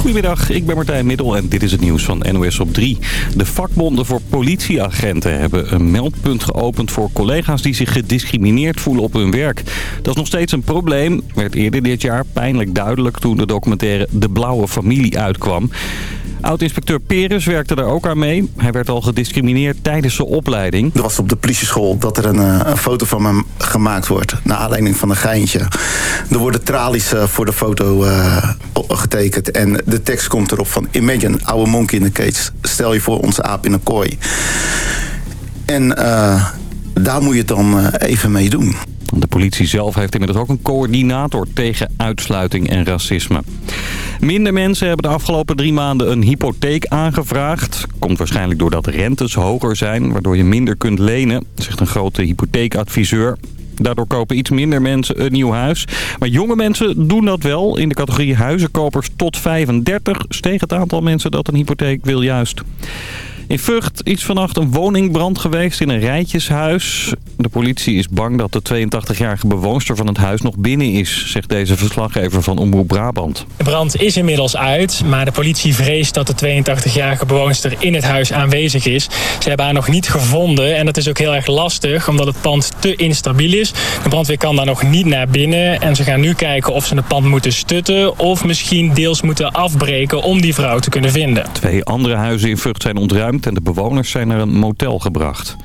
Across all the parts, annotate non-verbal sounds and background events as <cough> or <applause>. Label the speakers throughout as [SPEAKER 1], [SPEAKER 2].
[SPEAKER 1] Goedemiddag, ik ben Martijn Middel en dit is het nieuws van NOS op 3. De vakbonden voor politieagenten hebben een meldpunt geopend voor collega's die zich gediscrimineerd voelen op hun werk. Dat is nog steeds een probleem, werd eerder dit jaar pijnlijk duidelijk toen de documentaire De Blauwe Familie uitkwam. Oud-inspecteur Peres werkte daar ook aan mee. Hij werd al gediscrimineerd tijdens zijn opleiding.
[SPEAKER 2] Er was op de politieschool dat er een, eh, foto van hem gemaakt wordt. Naar aanleiding van een geintje. Er worden tralies uh, voor de foto uh, getekend. En de tekst komt erop van... Imagine, oude monkey in the cage. Stel je voor onze aap in een kooi. En daar moet je het dan even mee doen.
[SPEAKER 1] De politie zelf heeft inmiddels ook een coördinator tegen uitsluiting en racisme. Minder mensen hebben de afgelopen drie maanden een hypotheek aangevraagd. Komt waarschijnlijk doordat rentes hoger zijn, waardoor je minder kunt lenen, zegt een grote hypotheekadviseur. Daardoor kopen iets minder mensen een nieuw huis. Maar jonge mensen doen dat wel. In de categorie huizenkopers tot 35 steeg het aantal mensen dat een hypotheek wil juist. In Vught is vannacht een woningbrand geweest in een rijtjeshuis. De politie is bang dat de 82-jarige bewoonster van het huis nog binnen is, zegt deze verslaggever van Omroep Brabant.
[SPEAKER 3] De brand is inmiddels uit, maar de politie vreest dat de 82-jarige bewoonster in het huis aanwezig is. Ze hebben haar nog niet gevonden en dat is ook heel erg lastig omdat het pand te instabiel is. De brandweer kan daar nog niet naar binnen en ze gaan nu kijken of ze het pand moeten stutten of misschien deels moeten afbreken om die vrouw te kunnen vinden.
[SPEAKER 1] Twee andere huizen in Vught zijn ontruimd en de bewoners zijn naar een motel gebracht.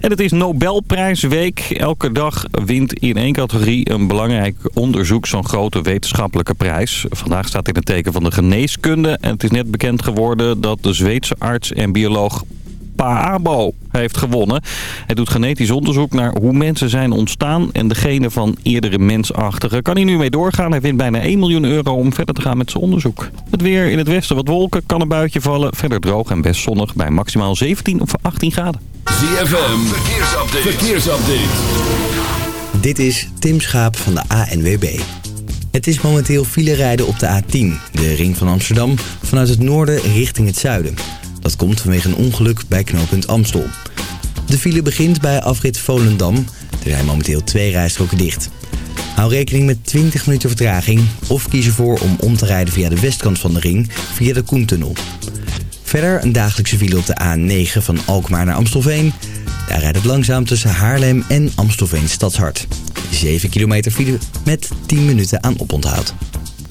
[SPEAKER 1] En het is Nobelprijsweek. Elke dag wint in één categorie een belangrijk onderzoek zo'n grote wetenschappelijke prijs. Vandaag staat in het teken van de geneeskunde. En het is net bekend geworden dat de Zweedse arts en bioloog Paabo heeft gewonnen. Hij doet genetisch onderzoek naar hoe mensen zijn ontstaan en de genen van eerdere mensachtigen. Kan hij nu mee doorgaan? Hij wint bijna 1 miljoen euro om verder te gaan met zijn onderzoek. Het weer in het westen wat wolken, kan een buitje vallen. Verder droog en best zonnig bij maximaal 17 of 18 graden.
[SPEAKER 4] ZFM, verkeersupdate. verkeersupdate.
[SPEAKER 5] Dit is Tim Schaap van de ANWB. Het is momenteel file rijden op de A10, de ring van Amsterdam, vanuit het noorden richting het zuiden. Dat komt vanwege een ongeluk bij knooppunt Amstel. De file begint bij afrit Volendam. Er zijn momenteel twee rijstroken dicht. Hou rekening met 20 minuten vertraging of kies ervoor om om te rijden via de westkant van de ring via de Koentunnel. Verder een dagelijkse file op de A9 van Alkmaar naar Amstelveen. Daar rijdt het langzaam tussen Haarlem en Amstelveen Stadshart. 7 kilometer file met 10 minuten aan oponthoud.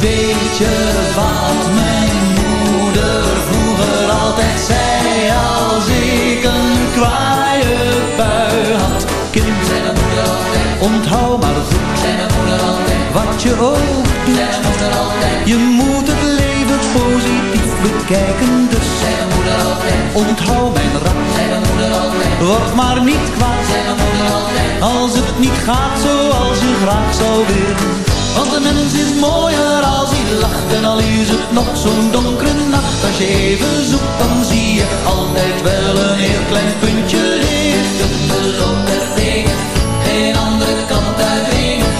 [SPEAKER 6] Weet je wat mijn moeder vroeger altijd zei als ik een kwaaie bui had? Kind, zei mijn moeder altijd, onthoud maar goed, zei mijn moeder altijd, wat je ook doet, zei mijn moeder altijd, je moet het leven positief bekijken, dus zei mijn moeder altijd, onthoud mijn raad, zei mijn moeder altijd, word maar niet kwaad, zei mijn moeder altijd, als het niet gaat zoals je graag zou willen. Want de mens is mooier als hij lacht. En al is het nog zo'n donkere nacht. Als je even zoekt dan zie je altijd wel een heel klein puntje licht Op de loop der dingen Geen andere kant uitdringen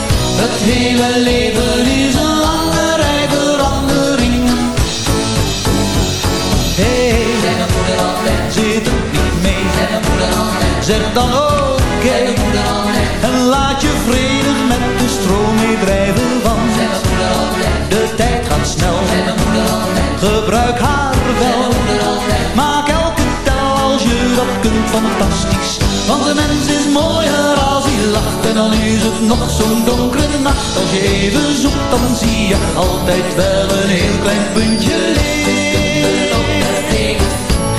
[SPEAKER 6] Het hele leven is een lange rij veranderingen Hey, zeg mijn moeder altijd. Zit het niet mee, zeg mijn moeder altijd. Zeg dan ook En laat je vredig met de stroom meedrijven Want de tijd gaat snel Gebruik haar wel dat kunt fantastisch. Want de mens is mooier als hij lacht en dan is het nog zo'n donkere nacht. Als je even zoekt dan zie je altijd wel een heel klein puntje licht.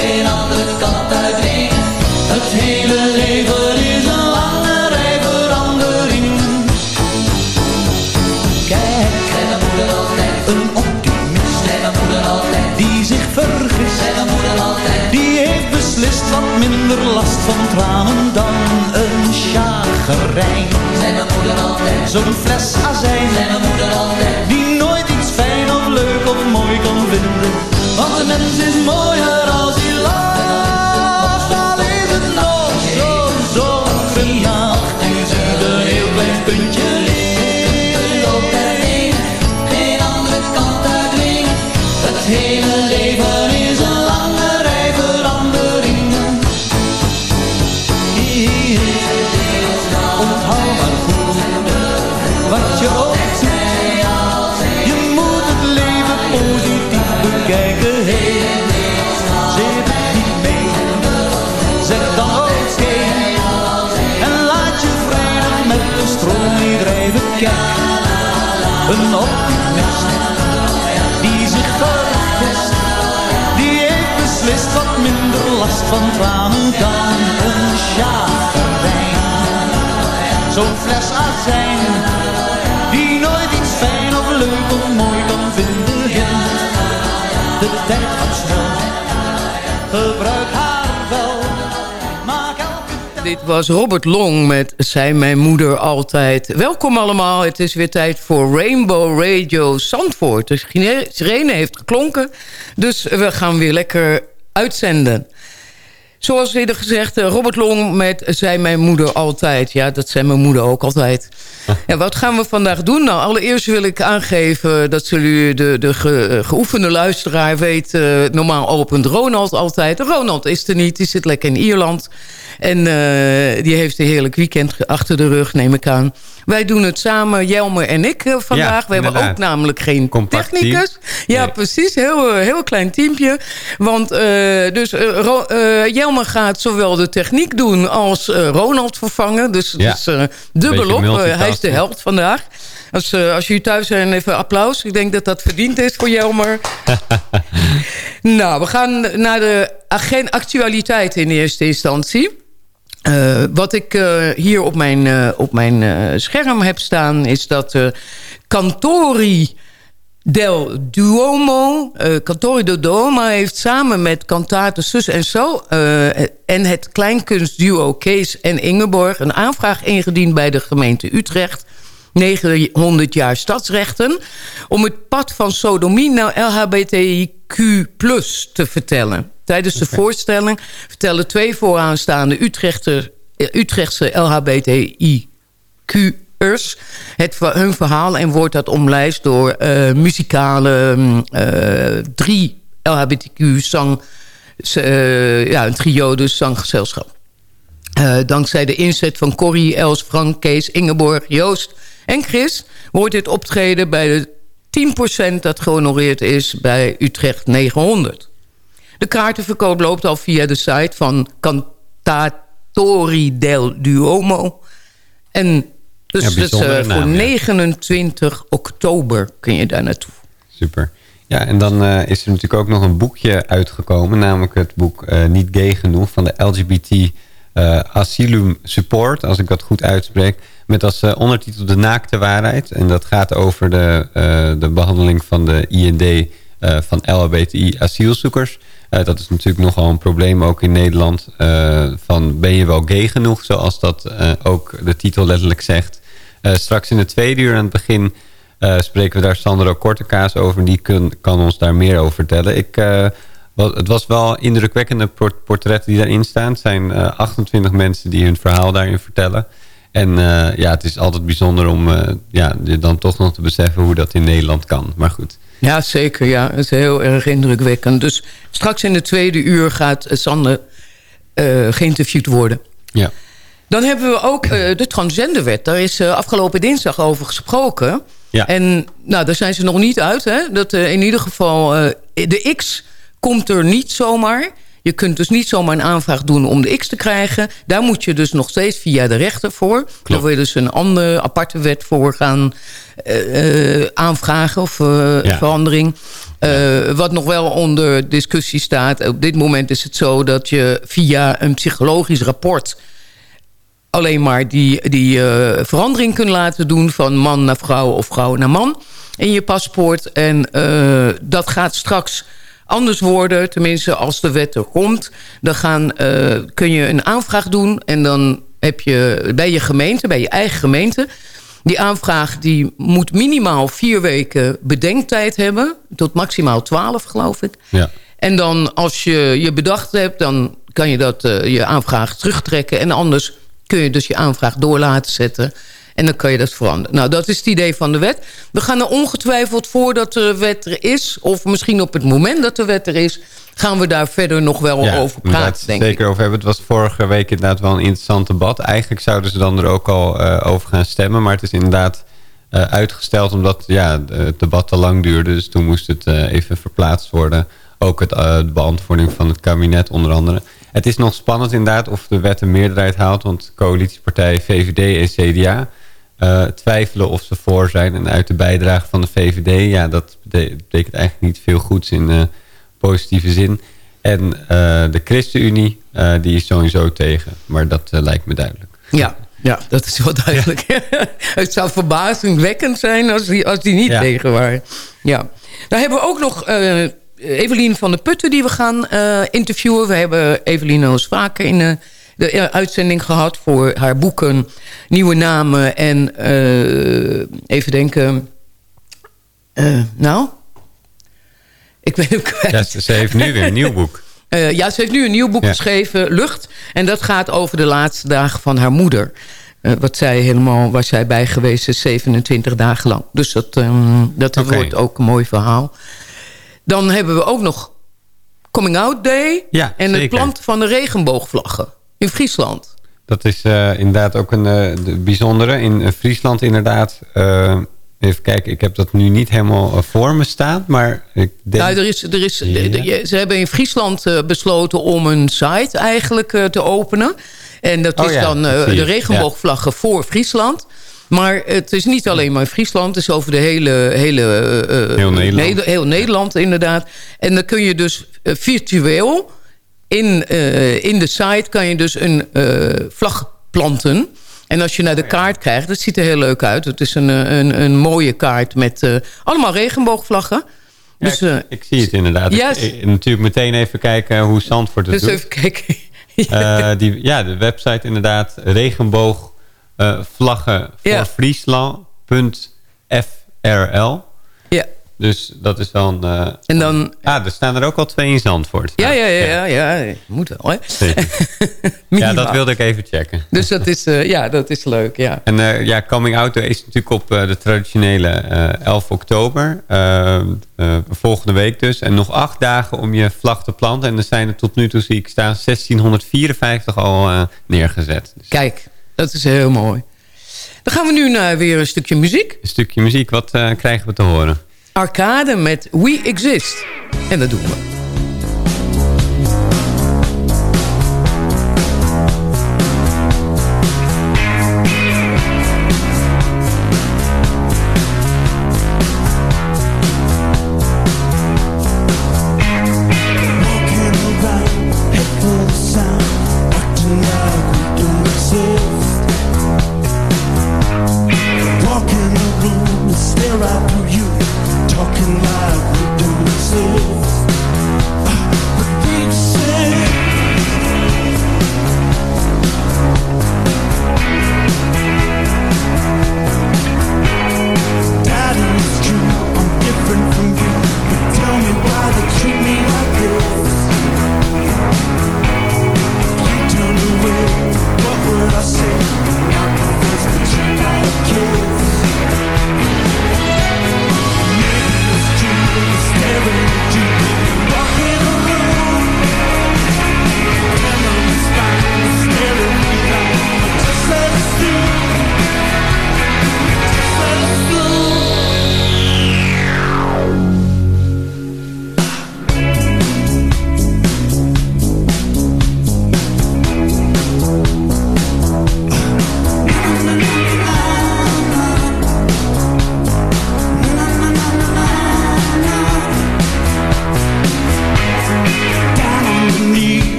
[SPEAKER 6] Geen andere kant uit Het hele vergist. Zei mijn moeder altijd, die heeft beslist wat minder last van tranen dan een chagrijn. Zei mijn moeder altijd, zo'n fles azijn. Zei mijn moeder altijd, die nooit iets fijn of leuk of mooi kan vinden. Want de mens is mooier een optimist die zich vergist. Die heeft beslist wat minder last van tranen dan een chagrijn. Zo'n fles azijn die nooit iets fijn of leuk of mooi kan vinden. De tijd gaat snel, gebruik
[SPEAKER 7] Dit was Robert Long met Zij mijn moeder altijd. Welkom allemaal, het is weer tijd voor Rainbow Radio Zandvoort. De sirene heeft geklonken, dus we gaan weer lekker uitzenden. Zoals eerder gezegd, eh, Robert Long met Zij mijn moeder altijd. Ja, dat zei mijn moeder ook altijd. En wat gaan we vandaag doen? Nou, allereerst wil ik aangeven... dat zullen de, de ge- eh, geoefende luisteraar weet... eh, normaal opent Ronald altijd. Ronald is er niet, die zit lekker in Ierland. En die heeft een heerlijk weekend achter de rug, neem ik aan. Wij doen het samen, Jelmer en ik eh, vandaag. we hebben ook namelijk geen
[SPEAKER 8] Compact
[SPEAKER 7] technicus. Ja,
[SPEAKER 8] Nee.
[SPEAKER 7] precies. Heel, eh, heel klein teampje. Want eh, dus, Jelmer gaat zowel de techniek doen als Ronald vervangen. Dus,
[SPEAKER 8] Ja.
[SPEAKER 7] dus eh, dubbelop. Hij is de held vandaag. Als, als jullie thuis zijn, even applaus. Ik denk dat dat verdiend is voor Jelmer. <laughs> nou, we gaan naar de agen- actualiteit in eerste instantie. Eh, wat ik eh, hier op mijn, eh, op mijn scherm heb staan... is dat Cantori del Duomo... Cantori del Duomo heeft samen met Cantate Zus en Zo... en het kleinkunstduo Kees en Ingeborg... een aanvraag ingediend bij de gemeente Utrecht... 900 jaar stadsrechten... om het pad van sodomie naar LHBTIQ te vertellen. Tijdens de <laughs> voorstelling vertellen twee vooraanstaande Utrechter, eh, Utrechtse LHBTIQ'ers... Het, hun verhaal en wordt dat omlijst door eh, muzikale mm, eh, drie LHBTQ-zang... eh, ja, een trio, dus zanggezelschap. Dankzij de inzet van Corrie, Els, Frank, Kees, Ingeborg, Joost en Chris... wordt dit optreden bij de 10% dat gehonoreerd is bij Utrecht 900. De kaartenverkoop loopt al via de site van Cantatori del Duomo. En dus,
[SPEAKER 8] Ja,
[SPEAKER 7] dus voor
[SPEAKER 8] naam, ja.
[SPEAKER 7] 29 oktober kun je daar naartoe.
[SPEAKER 8] Super. Ja, en dan eh, is er natuurlijk ook nog een boekje uitgekomen. Namelijk het boek eh, Niet Gay Genoeg van de LGBT Asylum Support. Als ik dat goed uitspreek. Met als ondertitel De Naakte Waarheid. En dat gaat over de, de behandeling van de IND van LHBTI asielzoekers. Eh, dat is natuurlijk nogal een probleem ook in Nederland. eh, van ben je wel gay genoeg? Zoals dat eh, ook de titel letterlijk zegt. Straks in de tweede uur aan het begin spreken we daar Sandro Kortekaas over. Die kan ons daar meer over vertellen. Ik, wel- het was wel indrukwekkende port- portretten die daarin staan. Het zijn eh, 28 mensen die hun verhaal daarin vertellen. En ja, het is altijd bijzonder om ja, dan toch nog te beseffen hoe dat in Nederland kan. Maar goed.
[SPEAKER 7] Ja, zeker. Ja, het is heel erg indrukwekkend. Dus straks in de tweede uur gaat Sander eh, geïnterviewd worden.
[SPEAKER 8] Ja.
[SPEAKER 7] Dan hebben we ook eh, de transgenderwet. Daar is eh, afgelopen dinsdag over gesproken.
[SPEAKER 8] Ja.
[SPEAKER 7] En nou, daar zijn ze nog niet uit. Hè? Dat, in ieder geval, de X komt er niet zomaar. Je kunt dus niet zomaar een aanvraag doen om de X te krijgen. Daar moet je dus nog steeds via de rechter voor. Daar wil je dus een andere aparte wet voor gaan uh, aanvragen of uh, ja. verandering. Uh, wat nog wel onder discussie staat. Op dit moment is het zo dat je via een psychologisch rapport alleen maar die, die verandering kunt laten doen... van man naar vrouw of vrouw naar man in je paspoort. En dat gaat straks anders worden. Tenminste, als de wet er komt. Dan gaan, kun je een aanvraag doen en dan heb je bij je gemeente, bij je eigen gemeente die aanvraag die moet minimaal vier weken bedenktijd hebben. Tot maximaal twaalf, geloof ik. Ja. En dan als je je bedacht hebt, dan kan je dat, uh, je aanvraag terugtrekken. En anders kun je dus je aanvraag door laten zetten. En dan kan je dat veranderen. Nou, dat is het idee van de wet. We gaan er ongetwijfeld voordat de wet er is... of misschien op het moment dat de wet er is... gaan we daar verder nog wel over praten, denk
[SPEAKER 8] zeker over hebben. Het was vorige week inderdaad wel een interessant debat. Eigenlijk zouden ze dan er ook al uh, over gaan stemmen. Maar het is inderdaad uh, uitgesteld omdat ja, het debat te lang duurde. Dus toen moest het uh, even verplaatst worden. Ook het, de beantwoording van het kabinet onder andere. Het is nog spannend inderdaad of de wet een meerderheid haalt. Want coalitiepartij VVD en CDA uh, twijfelen of ze voor zijn. En uit de bijdrage van de VVD, ja, dat betekent eigenlijk niet veel goeds in uh, positieve zin. En uh, de ChristenUnie, die is sowieso tegen. Maar dat lijkt me duidelijk.
[SPEAKER 7] Ja, ja, dat is wel duidelijk. Ja. <laughs> het zou verbazingwekkend zijn als die, als die niet ja. tegen waren. Ja. Dan hebben we ook nog Evelien van der Putten die we gaan interviewen. We hebben Evelien al eens vaker in de uitzending gehad voor haar boeken Nieuwe Namen en uh, even denken... Uh, nou, ik ben hem kwijt.
[SPEAKER 8] Ja, ze heeft nu weer een nieuw boek.
[SPEAKER 7] Uh, <laughs> ja, ze heeft nu een nieuw boek ja. geschreven, Lucht. En dat gaat over de laatste dagen van haar moeder. Uh, wat zij helemaal, waar zij bij geweest is, 27 dagen lang. Dus dat, um, dat okay. wordt ook een mooi verhaal. Dan hebben we ook nog Coming Out Day.
[SPEAKER 8] Ja,
[SPEAKER 7] en
[SPEAKER 8] zeker.
[SPEAKER 7] het planten van de regenboogvlaggen in Friesland.
[SPEAKER 8] Dat is uh, inderdaad ook een uh, bijzondere. In uh, Friesland inderdaad... even kijken, ik heb dat nu niet helemaal voor me staan. Maar ik denk...
[SPEAKER 7] Nou, er is, er is, ze hebben in Friesland besloten om een site eigenlijk te openen. En dat
[SPEAKER 8] oh,
[SPEAKER 7] is
[SPEAKER 8] ja,
[SPEAKER 7] dan de regenboogvlaggen ja. voor Friesland. Maar het is niet alleen maar in Friesland. Het is over de hele... hele
[SPEAKER 8] heel, Nederland.
[SPEAKER 7] Ne heel Nederland, inderdaad. En dan kun je dus virtueel in, uh, in de site kan je dus een uh, vlag planten. En als je naar de kaart krijgt, dat ziet er heel leuk uit. Het is een, een, een mooie kaart met allemaal regenboogvlaggen.
[SPEAKER 8] Ja, dus, ik, ik, zie het inderdaad. Yes. Ik, ik, natuurlijk meteen even kijken hoe Zandvoort het
[SPEAKER 7] dus
[SPEAKER 8] doet.
[SPEAKER 7] even kijken. <laughs>
[SPEAKER 8] ja. die, ja, de website inderdaad. Regenboogvlaggen voor.
[SPEAKER 7] Ja.
[SPEAKER 8] Dus dat is een... Uh,
[SPEAKER 7] en dan,
[SPEAKER 8] ah, er staan er ook al twee in Zandvoort.
[SPEAKER 7] Ja, ja, ja, ja, ja. moet wel, hè? <laughs>
[SPEAKER 8] ja, dat wilde ik even checken.
[SPEAKER 7] Dus dat is, uh, ja, dat is leuk, ja.
[SPEAKER 8] En uh, ja, Coming Out is natuurlijk op de traditionele 11 oktober. volgende week dus. En nog acht dagen om je vlag te planten. En er zijn er tot nu toe, zie ik staan, 1654 al neergezet.
[SPEAKER 7] Dus. Kijk, dat is heel mooi. Dan gaan we nu naar weer een stukje muziek.
[SPEAKER 8] Een stukje muziek, wat krijgen we te horen?
[SPEAKER 7] Arcade met We Exist. En dat doen we.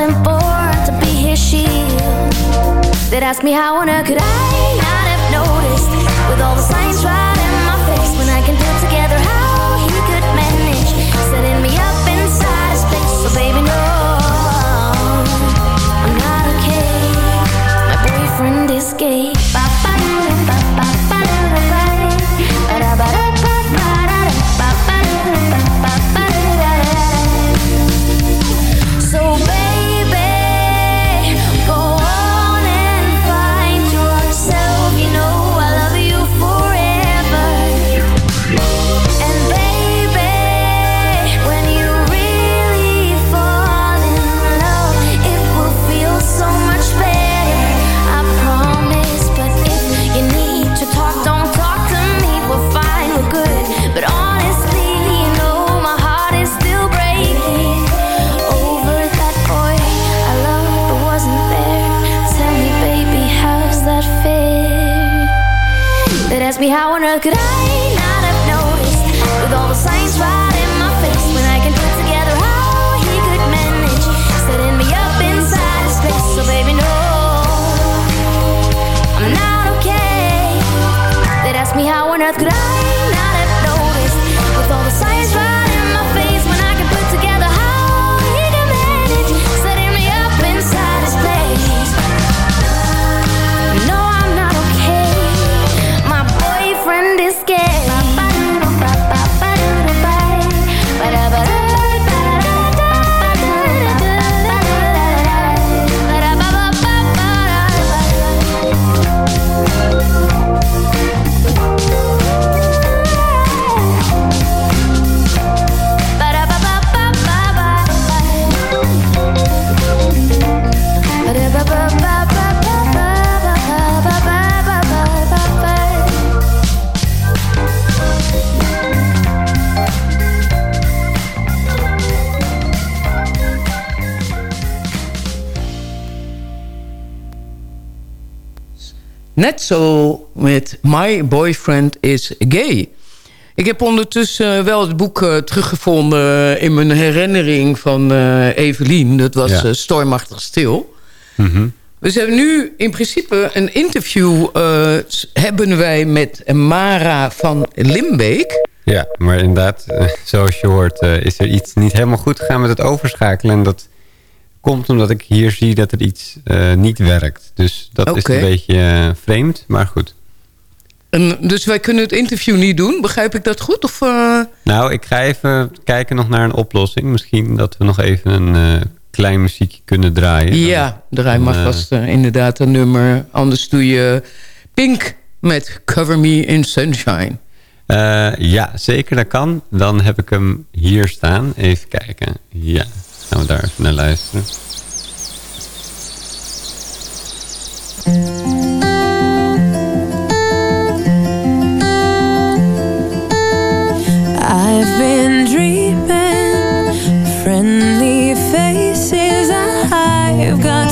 [SPEAKER 9] Wasn't born to be his shield. That asked me how on earth could I not have noticed with all the signs right in my face when I can put together how he could manage setting me up inside his place. So baby, no, I'm not okay. My boyfriend is gay.
[SPEAKER 7] Net zo met My Boyfriend is Gay. Ik heb ondertussen wel het boek eh, teruggevonden in mijn herinnering van eh, Evelien. Dat was
[SPEAKER 8] Ja.
[SPEAKER 7] eh, Stormachtig Stil.
[SPEAKER 8] Mhm.
[SPEAKER 7] We hebben nu in principe een interview eh, hebben wij met Mara van Limbeek.
[SPEAKER 8] Ja, maar inderdaad, eh, zoals je hoort, eh, is er iets niet helemaal goed gegaan met het overschakelen. En dat komt omdat ik hier zie dat er iets eh, niet werkt. Dus dat is een beetje eh, vreemd, maar goed.
[SPEAKER 7] En, dus wij kunnen het interview niet doen. Begrijp ik dat goed? Of, eh,
[SPEAKER 8] Nou, ik ga even kijken nog naar een oplossing. Misschien dat we nog even een klein muziekje kunnen draaien.
[SPEAKER 7] ja, draai maar vast inderdaad een nummer. Anders doe je Pink met Cover Me in Sunshine.
[SPEAKER 8] Ja, zeker dat kan. Dan heb ik hem hier staan. Even kijken. Ja, gaan we daar even naar luisteren.
[SPEAKER 10] I've been dreaming friendly faces. I've got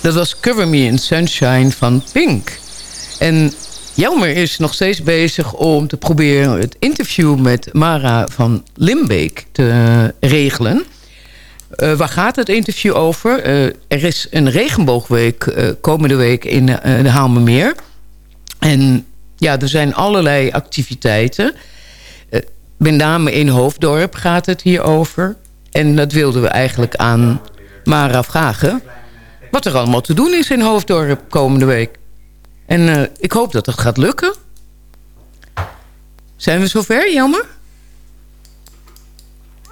[SPEAKER 7] Dat was Cover Me in Sunshine van Pink. En Jelmer is nog steeds bezig om te proberen het interview met Mara van Limbeek te regelen. Uh, waar gaat het interview over? Uh, er is een regenboogweek uh, komende week in de Haalmermeer. En ja, er zijn allerlei activiteiten. met name in Hoofddorp gaat het hier over. En dat wilden we eigenlijk aan Mara vragen. Wat er allemaal te doen is in Hoofddorp komende week. En ik hoop dat het gaat lukken. Zijn we zover, Jammer?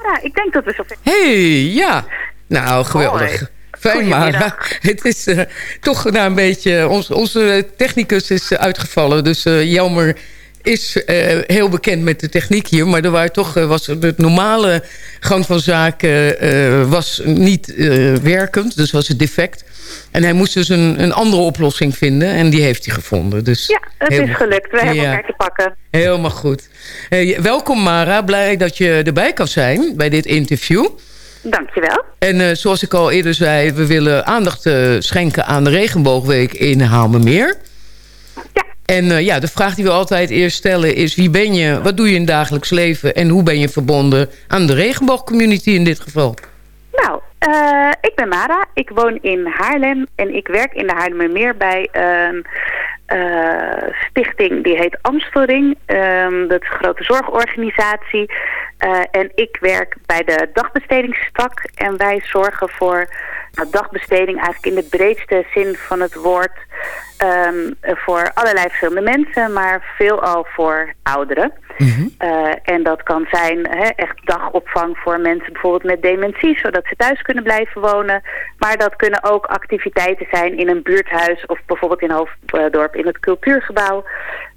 [SPEAKER 11] Ja, ik denk dat we zover
[SPEAKER 7] hey, ja. Nou, geweldig. Hoi. Fijn, Mara. Het is uh, toch nou, een beetje... Ons, onze technicus is uitgevallen. Dus uh, Jelmer is heel bekend met de techniek hier. Maar er waren toch, was het normale gang van zaken was niet werkend. Dus was het defect. En hij moest dus een, een andere oplossing vinden. En die heeft hij gevonden. Dus
[SPEAKER 11] ja, het is gelukt. We ja. hebben elkaar te pakken.
[SPEAKER 7] Helemaal goed. Hey, welkom Mara. Blij dat je erbij kan zijn bij dit interview.
[SPEAKER 11] Dankjewel.
[SPEAKER 7] En uh, zoals ik al eerder zei... we willen aandacht uh, schenken aan de regenboogweek in Haalmemeer.
[SPEAKER 11] Ja.
[SPEAKER 7] En uh, ja, de vraag die we altijd eerst stellen is... wie ben je, wat doe je in het dagelijks leven... en hoe ben je verbonden aan de regenboogcommunity in dit geval?
[SPEAKER 11] Uh, ik ben Mara. Ik woon in Haarlem en ik werk in de Haarlemmermeer bij een uh, stichting die heet Amstelring. Um, dat is een grote zorgorganisatie. Uh, en ik werk bij de dagbestedingstak en wij zorgen voor nou, dagbesteding eigenlijk in de breedste zin van het woord. Um, voor allerlei verschillende mensen, maar veelal voor ouderen. Mm -hmm. uh, en dat kan zijn he, echt dagopvang voor mensen bijvoorbeeld met dementie, zodat ze thuis kunnen blijven wonen. Maar dat kunnen ook activiteiten zijn in een buurthuis of bijvoorbeeld in Hoofddorp in het cultuurgebouw.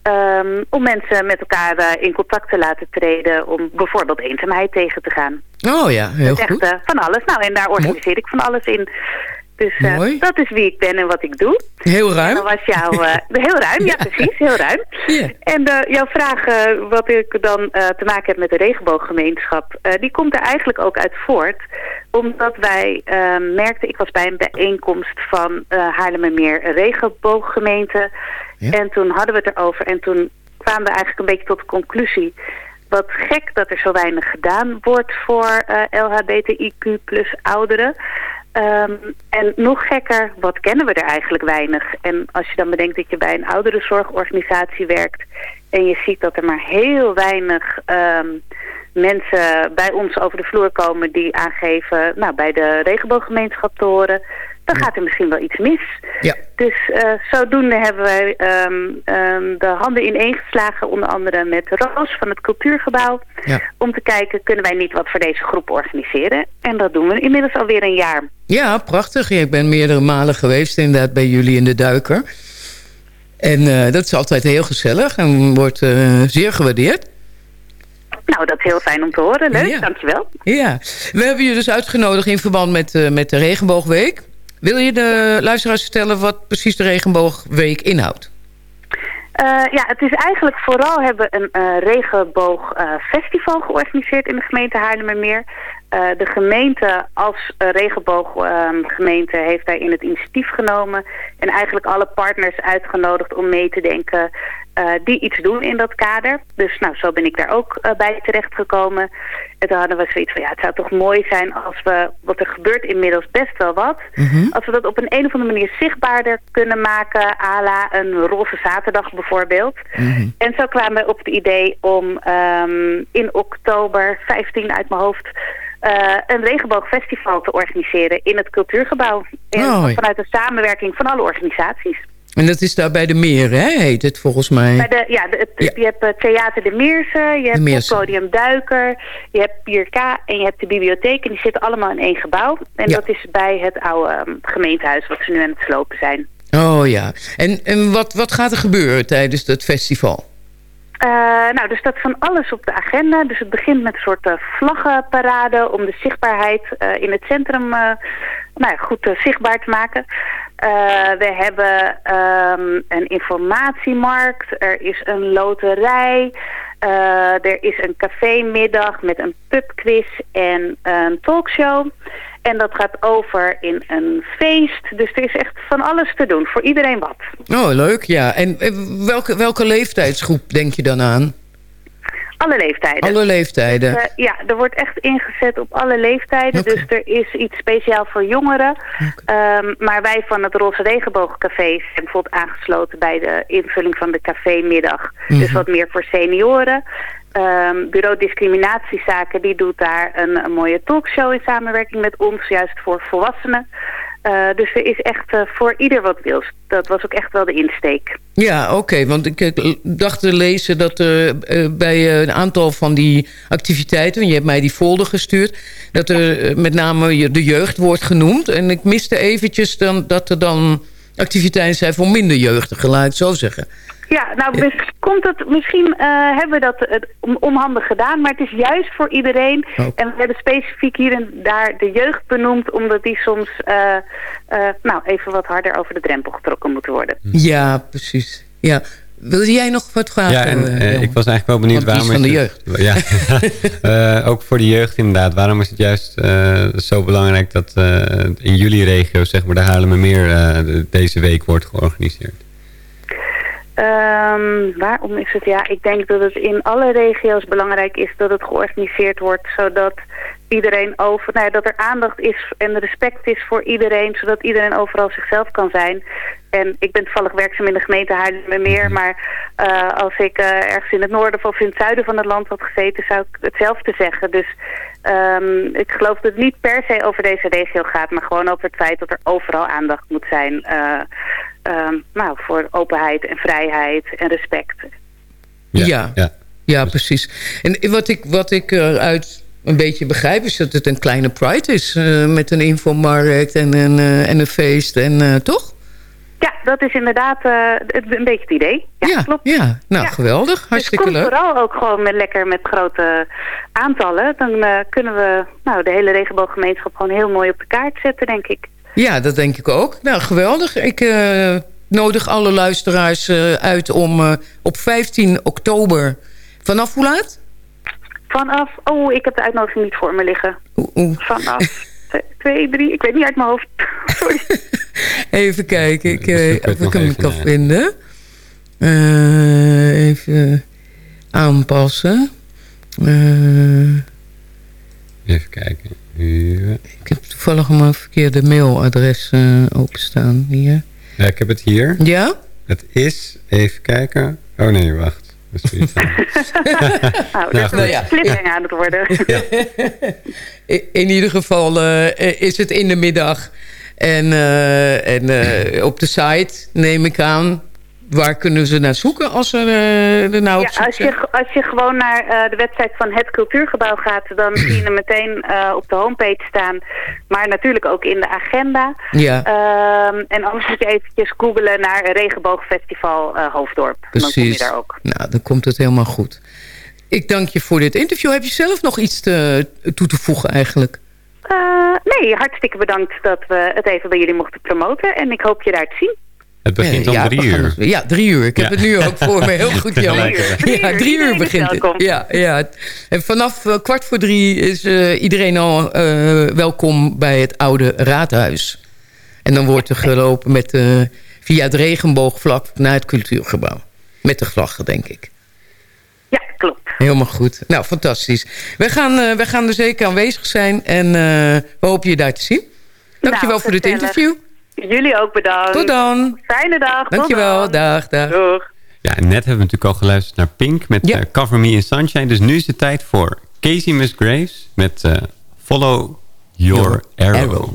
[SPEAKER 11] Um, om mensen met elkaar uh, in contact te laten treden om bijvoorbeeld eenzaamheid tegen te gaan.
[SPEAKER 7] Oh ja, heel
[SPEAKER 11] dus
[SPEAKER 7] goed.
[SPEAKER 11] Echt, uh, van alles. Nou, en daar organiseer ik van alles in. Dus uh, dat is wie ik ben en wat ik doe.
[SPEAKER 7] Heel ruim.
[SPEAKER 11] En dan was jouw, uh, <laughs> <laughs> heel ruim, ja precies, heel ruim.
[SPEAKER 7] Yeah.
[SPEAKER 11] En uh, jouw vraag, wat ik dan te maken heb met de regenbooggemeenschap, die komt er eigenlijk ook uit voort. Omdat wij merkten, ik was bij een bijeenkomst van Haarlemmermeer regenbooggemeente. En toen hadden we het erover en toen kwamen we eigenlijk een beetje tot de conclusie wat gek dat er zo weinig gedaan wordt voor uh, LHBTIQ plus ouderen. Um, en nog gekker, wat kennen we er eigenlijk weinig? En als je dan bedenkt dat je bij een ouderenzorgorganisatie werkt... en je ziet dat er maar heel weinig um, mensen bij ons over de vloer komen... die aangeven nou, bij de regenbooggemeenschap te. Dan gaat er misschien wel iets mis.
[SPEAKER 7] Ja.
[SPEAKER 11] Dus uh, zodoende hebben wij um, um, de handen ineengeslagen... onder andere met Roos van het Cultuurgebouw...
[SPEAKER 7] Ja.
[SPEAKER 11] om te kijken, kunnen wij niet wat voor deze groep organiseren? En dat doen we inmiddels alweer een jaar.
[SPEAKER 7] Ja, prachtig. Ja, ik ben meerdere malen geweest inderdaad bij jullie in de Duiker. En uh, dat is altijd heel gezellig en wordt uh, zeer gewaardeerd.
[SPEAKER 11] Nou, dat is heel fijn om te horen. Leuk,
[SPEAKER 7] Ja.
[SPEAKER 11] dankjewel.
[SPEAKER 7] Ja, we hebben je dus uitgenodigd in verband met, uh, met de Regenboogweek. Wil je de luisteraars vertellen wat precies de Regenboogweek inhoudt?
[SPEAKER 11] Uh, ja, het is eigenlijk vooral hebben een uh, regenboogfestival georganiseerd in de gemeente Haarlemmermeer. Uh, de gemeente als regenbooggemeente heeft daarin het initiatief genomen. En eigenlijk alle partners uitgenodigd om mee te denken uh, die iets doen in dat kader. Dus nou, zo ben ik daar ook uh, bij terechtgekomen. En toen hadden we zoiets van, ja, het zou toch mooi zijn als we, wat er gebeurt inmiddels best wel wat.
[SPEAKER 7] Mm
[SPEAKER 11] -hmm. Als we dat op een, een of andere manier zichtbaarder kunnen maken, à la een roze zaterdag bijvoorbeeld.
[SPEAKER 7] Mm -hmm.
[SPEAKER 11] En zo kwamen we op het idee om um, in oktober, 15 uit mijn hoofd... Uh, een regenboogfestival te organiseren in het cultuurgebouw. En
[SPEAKER 7] Oh,
[SPEAKER 11] vanuit een samenwerking van alle organisaties.
[SPEAKER 7] En dat is daar bij de Meer, hè, heet het volgens mij.
[SPEAKER 11] Bij de, ja, de, het,
[SPEAKER 7] Ja.
[SPEAKER 11] je hebt uh, Theater de Meerse, je hebt
[SPEAKER 7] Meerse.
[SPEAKER 11] Podium Duiker, je hebt Pier K en je hebt de bibliotheek. En die zitten allemaal in één gebouw. En
[SPEAKER 7] Ja.
[SPEAKER 11] dat is bij het oude um, gemeentehuis wat ze nu aan het slopen zijn.
[SPEAKER 7] Oh ja. En, en wat, wat gaat er gebeuren tijdens het festival?
[SPEAKER 11] Uh, nou, er staat van alles op de agenda. Dus het begint met een soort uh, vlaggenparade om de zichtbaarheid uh, in het centrum nou goed zichtbaar te maken. we hebben um, een informatiemarkt, er is een loterij, er is een cafémiddag met een pubquiz en een talkshow. En dat gaat over in een feest. Dus er is echt van alles te doen. Voor iedereen wat.
[SPEAKER 7] Oh, leuk, ja. En eh, welke, welke leeftijdsgroep denk je dan aan?
[SPEAKER 11] Alle leeftijden.
[SPEAKER 7] Alle leeftijden.
[SPEAKER 11] Eh, ja, er wordt echt ingezet op alle leeftijden. Dus er is iets speciaal voor jongeren. Ehm, maar wij van het Roze Regenboogcafé zijn bijvoorbeeld aangesloten bij de invulling van de cafémiddag.
[SPEAKER 12] Mhm.
[SPEAKER 11] Dus wat meer voor senioren. Ehm, bureau Discriminatiezaken die doet daar een, een mooie talkshow in samenwerking met ons, juist voor volwassenen. Eh, dus er is echt eh, voor ieder wat wils. Dat was ook echt wel de insteek.
[SPEAKER 7] Ja, oké. want ik eh, dacht te lezen dat er bij een aantal van die activiteiten... en je hebt mij die folder gestuurd... dat er met name de jeugd wordt genoemd. En ik miste eventjes dan, dat er dan activiteiten zijn voor minder jeugdigen, laat ik het zo zeggen.
[SPEAKER 11] Ja, nou mis- komt het, misschien eh, hebben we dat on- onhandig gedaan, maar het is juist voor iedereen.
[SPEAKER 7] Oh.
[SPEAKER 11] En we hebben specifiek hier en daar de jeugd benoemd, omdat die soms eh, eh, nou, even wat harder over de drempel getrokken moeten worden.
[SPEAKER 7] Ja, precies. Ja. Wilde jij nog wat vragen?
[SPEAKER 8] Ja, en
[SPEAKER 7] eh,
[SPEAKER 8] ik was eigenlijk wel benieuwd waarom...
[SPEAKER 7] is van de
[SPEAKER 8] het- <laughs> Ja, <laughs> Eh, ook voor de jeugd inderdaad. Waarom is het juist eh, zo belangrijk dat eh, in jullie regio, zeg maar, de Haarlemmermeer eh, de- deze week wordt georganiseerd?
[SPEAKER 11] Ehm, waarom is het? Ja, ik denk dat het in alle regio's belangrijk is dat het georganiseerd wordt, zodat iedereen over, nou ja, dat er aandacht is en respect is voor iedereen, zodat iedereen overal zichzelf kan zijn. En ik ben toevallig werkzaam in de gemeente Haarlemmermeer, maar eh, als ik eh, ergens in het noorden of in het zuiden van het land had gezeten, zou ik hetzelfde zeggen. Dus ehm, ik geloof dat het niet per se over deze regio gaat, maar gewoon over het feit dat er overal aandacht moet zijn. eh, ehm, nou, voor openheid en vrijheid en respect.
[SPEAKER 7] Ja, ja. precies. En wat ik, wat ik eruit een beetje begrijp... is dat het een kleine pride is. eh, met een infomarkt en een, eh, en een feest. En, eh, toch?
[SPEAKER 11] Ja, dat is inderdaad eh, het- een beetje het idee. Ja, klopt.
[SPEAKER 7] Ja, nou geweldig. Hartstikke
[SPEAKER 11] dus
[SPEAKER 7] leuk.
[SPEAKER 11] vooral ook gewoon met lekker met grote aantallen. Dan eh, kunnen we nou, de hele regenbooggemeenschap gewoon heel mooi op de kaart zetten, denk ik.
[SPEAKER 7] Ja, dat denk ik ook. Nou, geweldig. Ik eh, nodig alle luisteraars eh, uit om eh, op 15 oktober... Vanaf hoe laat?
[SPEAKER 11] Vanaf, oh, ik heb de uitnodiging niet voor me liggen. Vanaf <laughs> twee, drie, ik weet niet uit mijn hoofd. <laughs>
[SPEAKER 7] Even kijken ik, of ik hem
[SPEAKER 8] even
[SPEAKER 7] kan vinden. Eh, even aanpassen. Eh,
[SPEAKER 8] Even kijken. Ja.
[SPEAKER 7] ik heb toevallig mijn verkeerde mailadres eh, openstaan hier.
[SPEAKER 8] Ja, ik heb het hier.
[SPEAKER 7] Ja?
[SPEAKER 8] Het is, even kijken. Oh nee, wacht. Dat is iets anders. <laughs> <laughs>
[SPEAKER 11] nou,
[SPEAKER 8] Nou,
[SPEAKER 11] dat een cliffhanger aan het worden. <laughs>
[SPEAKER 7] I- In ieder geval eh, is het in de middag. En, eh, en eh, op de site neem ik aan... Waar kunnen ze naar zoeken als ze eh, er nou op
[SPEAKER 11] Ja, als je, als je gewoon naar eh, de website van het cultuurgebouw gaat, dan <clears throat> zie je hem meteen eh, op de homepage staan. Maar natuurlijk ook in de agenda.
[SPEAKER 7] Ja.
[SPEAKER 11] Ehm, en anders moet je eventjes googelen naar Regenboogfestival Hoofddorp. Dan kom je
[SPEAKER 7] Precies.
[SPEAKER 11] daar ook.
[SPEAKER 7] Nou, dan komt het helemaal goed. Ik dank je voor dit interview. Heb je zelf nog iets te, toe te voegen eigenlijk?
[SPEAKER 11] Nee, hartstikke bedankt dat we het even bij jullie mochten promoten. En ik hoop je daar te zien.
[SPEAKER 8] Het begint om
[SPEAKER 7] ja,
[SPEAKER 8] drie
[SPEAKER 7] gaan
[SPEAKER 8] uur.
[SPEAKER 7] ja, drie uur. Ik heb
[SPEAKER 8] Ja.
[SPEAKER 7] het nu ook voor me. Heel <laughs> goed, Jan.
[SPEAKER 8] Drie uur.
[SPEAKER 11] Drie
[SPEAKER 7] Ja,
[SPEAKER 11] uur.
[SPEAKER 7] drie uur begint het. Ja, ja. En vanaf eh, kwart voor drie is eh, iedereen al eh, welkom bij het oude raadhuis. En dan wordt er gelopen met, eh, via het regenboogvlak naar het cultuurgebouw. Met de vlaggen, denk ik.
[SPEAKER 11] Ja, klopt.
[SPEAKER 7] Helemaal goed. Nou, fantastisch. We gaan, eh, we gaan er zeker aanwezig zijn. En eh, we hopen je daar te zien. Dankjewel
[SPEAKER 11] Nou,
[SPEAKER 7] voor dit interview.
[SPEAKER 11] Jullie ook bedankt.
[SPEAKER 7] Tot dan.
[SPEAKER 11] Fijne dag. Tot
[SPEAKER 7] Dankjewel.
[SPEAKER 11] dan.
[SPEAKER 7] Dag, dag.
[SPEAKER 11] Doeg.
[SPEAKER 8] Ja, net hebben we natuurlijk al geluisterd naar Pink met eh, Cover Me in Sunshine. Dus nu is het tijd voor Casey Musgraves met eh, Follow Your, Arrow.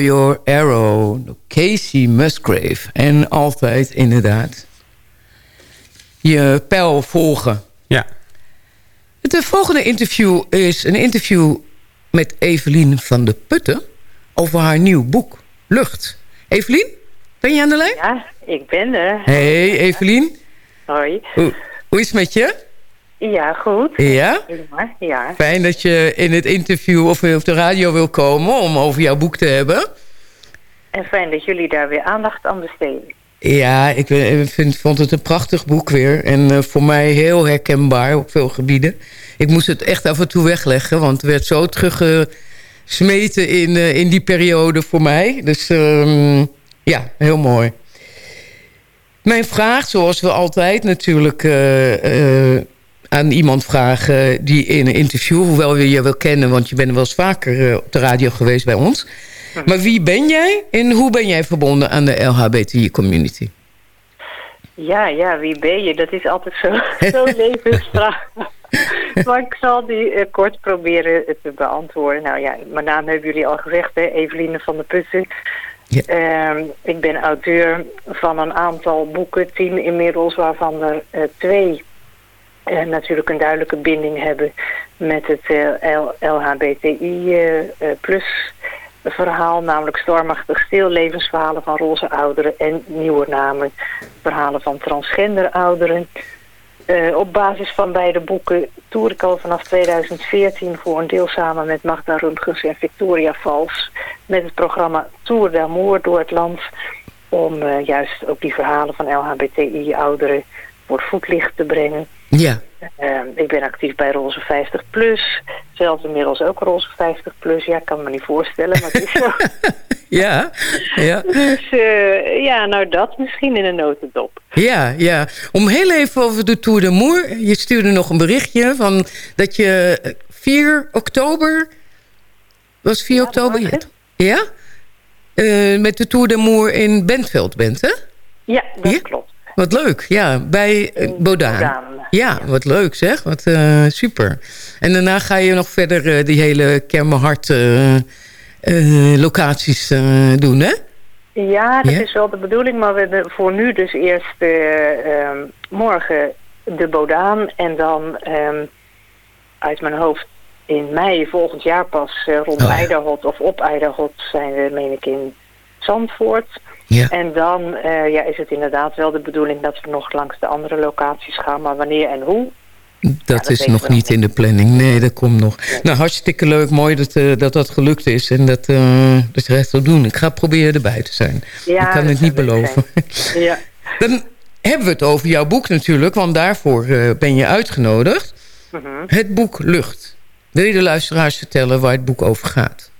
[SPEAKER 7] Your Arrow, Casey Musgrave. En altijd inderdaad je pijl volgen.
[SPEAKER 8] Ja.
[SPEAKER 7] Het eh, volgende interview is een interview met Evelien van de Putten... over haar nieuw boek, Lucht. Evelien, ben je aan de lijn?
[SPEAKER 12] Ja, ik ben er.
[SPEAKER 7] Hey, Evelien.
[SPEAKER 12] Hoi.
[SPEAKER 7] Hoe, hoe is het met je?
[SPEAKER 12] Ja, goed.
[SPEAKER 7] Ja?
[SPEAKER 12] Ja.
[SPEAKER 7] Fijn dat je in het interview of op de radio wil komen... om over jouw boek te hebben.
[SPEAKER 12] En fijn dat jullie daar weer aandacht aan besteden.
[SPEAKER 7] Ja, ik vind, vond het een prachtig boek weer. En eh, voor mij heel herkenbaar op veel gebieden. Ik moest het echt af en toe wegleggen, want het werd zo teruggesmeten in, eh, in die periode voor mij. Dus ehm, ja, heel mooi. Mijn vraag, zoals we altijd natuurlijk eh, aan iemand vragen die in een interview... hoewel we je wel kennen, want je bent wel eens vaker eh, op de radio geweest bij ons... Maar wie ben jij en hoe ben jij verbonden aan de LHBTI-community?
[SPEAKER 12] Ja, ja, wie ben je? Dat is altijd zo- <laughs> zo'n levensvraag. <laughs> maar ik zal die eh, kort proberen te beantwoorden. Nou ja, mijn naam hebben jullie al gezegd, hè? Eveline van der Putten. Ehm, ik ben auteur van een aantal boeken, tien inmiddels, waarvan er eh, twee eh, natuurlijk een duidelijke binding hebben met het eh, LHBTI eh, plus verhaal, namelijk Stormachtig Stil, levensverhalen van roze ouderen en nieuwe namen, verhalen van transgender ouderen. Op basis van beide boeken toer ik al vanaf 2014 voor een deel samen met Magda Rumgens en Victoria Vals met het programma Tour d'Amour door het land om juist ook die verhalen van LHBTI-ouderen voor voetlicht te brengen.
[SPEAKER 7] Ja.
[SPEAKER 12] Eh, ik ben actief bij Roze 50 Plus. Zelfs inmiddels ook Roze 50 Plus. Ja, ik kan me niet voorstellen, maar het is zo. <laughs>
[SPEAKER 7] Ja, ja.
[SPEAKER 12] Dus eh, ja, nou dat misschien in een notendop.
[SPEAKER 7] Ja, ja. Om heel even over de Tour de Moer. Je stuurde nog een berichtje van dat je eh, 4 oktober... Was 4 oktober? Ja? ja? Eh, met de Tour de Moer in Bentveld bent, hè?
[SPEAKER 12] Ja, dat klopt.
[SPEAKER 7] Wat leuk, ja. Bij eh, Bodaan. Ja, wat leuk zeg. Wat eh, super. En daarna ga je nog verder eh, die hele Kermenhart eh, locaties doen, hè?
[SPEAKER 12] Ja, dat
[SPEAKER 7] Ja?
[SPEAKER 12] is wel de bedoeling. Maar we hebben voor nu dus eerst eh, ehm, morgen de Bodaan. En dan ehm, uit mijn hoofd in mei volgend jaar pas rond
[SPEAKER 7] Oh, ja.
[SPEAKER 12] Eiderhot of op Eiderhot zijn we, meen ik, in Zandvoort.
[SPEAKER 7] Ja.
[SPEAKER 12] En dan eh, ja, is het inderdaad wel de bedoeling dat we nog langs de andere locaties gaan. Maar wanneer en hoe,
[SPEAKER 7] Dat is nog niet in de planning. Nee, dat komt nog. Nou, hartstikke leuk. Mooi dat eh, dat, dat gelukt is. En dat, eh dat je het echt wil doen. Ik ga proberen erbij te zijn.
[SPEAKER 12] Ja,
[SPEAKER 7] ik kan het niet beloven. <laughs>
[SPEAKER 12] ja. <laughs>
[SPEAKER 7] Dan hebben we het over jouw boek natuurlijk. Want daarvoor eh, ben je uitgenodigd.
[SPEAKER 12] Mhm.
[SPEAKER 7] Het boek Lucht. Wil je de luisteraars vertellen waar het boek over gaat?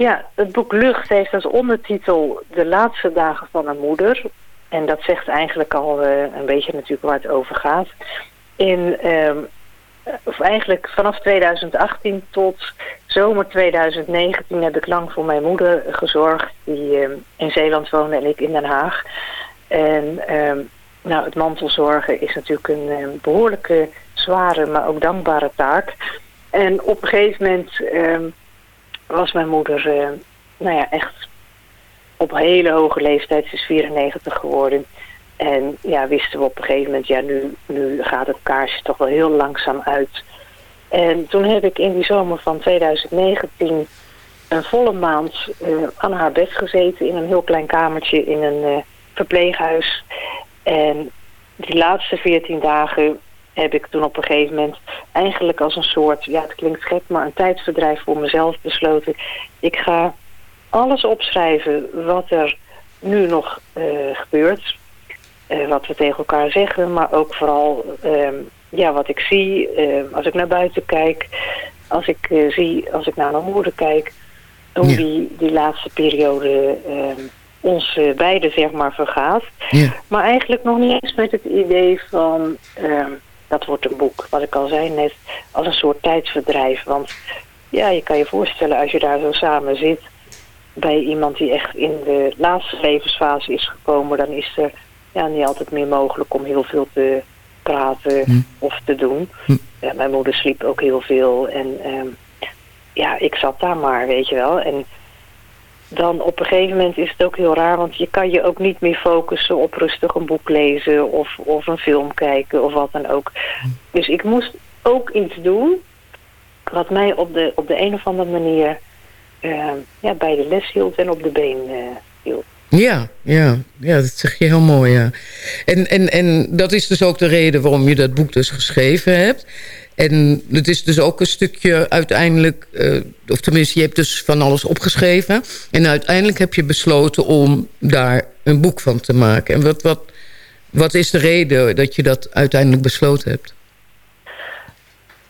[SPEAKER 12] Ja, het boek Lucht heeft als ondertitel De laatste dagen van een moeder. En dat zegt eigenlijk al eh, een beetje natuurlijk waar het over gaat. In, ehm, of eigenlijk vanaf 2018 tot zomer 2019 heb ik lang voor mijn moeder gezorgd. Die ehm, in Zeeland woonde en ik in Den Haag. En ehm, nou, het mantelzorgen is natuurlijk een behoorlijke zware, maar ook dankbare taak. En op een gegeven moment was mijn moeder eh, nou ja, echt op hele hoge leeftijd. Ze is 94 geworden. En ja, wisten we op een gegeven moment, ja, nu, nu gaat het kaarsje toch wel heel langzaam uit. En toen heb ik in die zomer van 2019 een volle maand eh, aan haar bed gezeten in een heel klein kamertje in een eh, verpleeghuis. En die laatste 14 dagen heb ik toen op een gegeven moment eigenlijk als een soort, ja het klinkt gek, maar een tijdsverdrijf voor mezelf besloten. Ik ga alles opschrijven wat er nu nog eh, gebeurt. Eh, wat we tegen elkaar zeggen, maar ook vooral ehm, ja, wat ik zie eh, als ik naar buiten kijk. Als ik eh, zie, als ik naar mijn moeder kijk, hoe
[SPEAKER 7] Ja.
[SPEAKER 12] die, die laatste periode ehm, ons beiden zeg maar vergaat.
[SPEAKER 7] Ja.
[SPEAKER 12] Maar eigenlijk nog niet eens met het idee van, ehm, dat wordt een boek, wat ik al zei net, als een soort tijdsverdrijf. Want ja, je kan je voorstellen als je daar zo samen zit bij iemand die echt in de laatste levensfase is gekomen, dan is er ja, niet altijd meer mogelijk om heel veel te praten of te doen. Ja, mijn moeder sliep ook heel veel en ehm, ja, ik zat daar maar, weet je wel. En dan op een gegeven moment is het ook heel raar... want je kan je ook niet meer focussen op rustig een boek lezen... of, of een film kijken of wat dan ook. Dus ik moest ook iets doen... wat mij op de, op de een of andere manier eh, ja, bij de les hield en op de been eh, hield.
[SPEAKER 7] Ja, ja, ja, dat zeg je heel mooi, ja. En, en, en dat is dus ook de reden waarom je dat boek dus geschreven hebt. En het is dus ook een stukje uiteindelijk... eh, of tenminste, je hebt dus van alles opgeschreven. En uiteindelijk heb je besloten om daar een boek van te maken. En wat, wat, wat is de reden dat je dat uiteindelijk besloten hebt?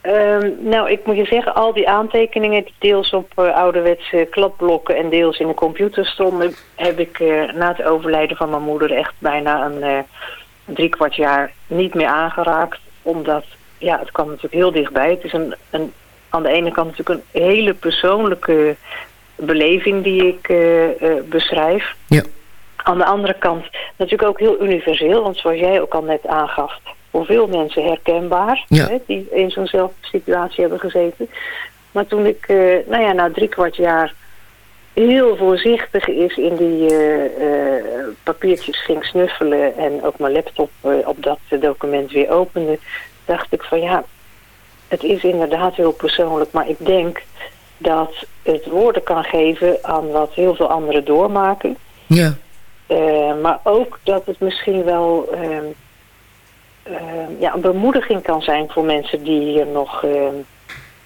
[SPEAKER 12] Ehm, nou, ik moet je zeggen, al die aantekeningen die deels op eh, ouderwetse kladblokken en deels in de computer stonden, heb ik eh, na het overlijden van mijn moeder echt bijna een eh drie kwart jaar niet meer aangeraakt. Omdat, ja, het kwam natuurlijk heel dichtbij. Het is een, een, aan de ene kant natuurlijk een hele persoonlijke beleving die ik eh, eh, beschrijf.
[SPEAKER 7] Ja.
[SPEAKER 12] Aan de andere kant natuurlijk ook heel universeel, want zoals jij ook al net aangaf, voor veel mensen herkenbaar,
[SPEAKER 7] Ja.
[SPEAKER 12] hè, die in zo'nzelfde situatie hebben gezeten. Maar toen ik, eh, nou ja, na drie kwart jaar heel voorzichtig is in die papiertjes ging snuffelen en ook mijn laptop op dat document weer opende, dacht ik van ja, het is inderdaad heel persoonlijk, maar ik denk dat het woorden kan geven aan wat heel veel anderen doormaken.
[SPEAKER 7] Ja.
[SPEAKER 12] Eh, maar ook dat het misschien wel ehm, ehm, ja, een bemoediging kan zijn voor mensen die hier nog ehm,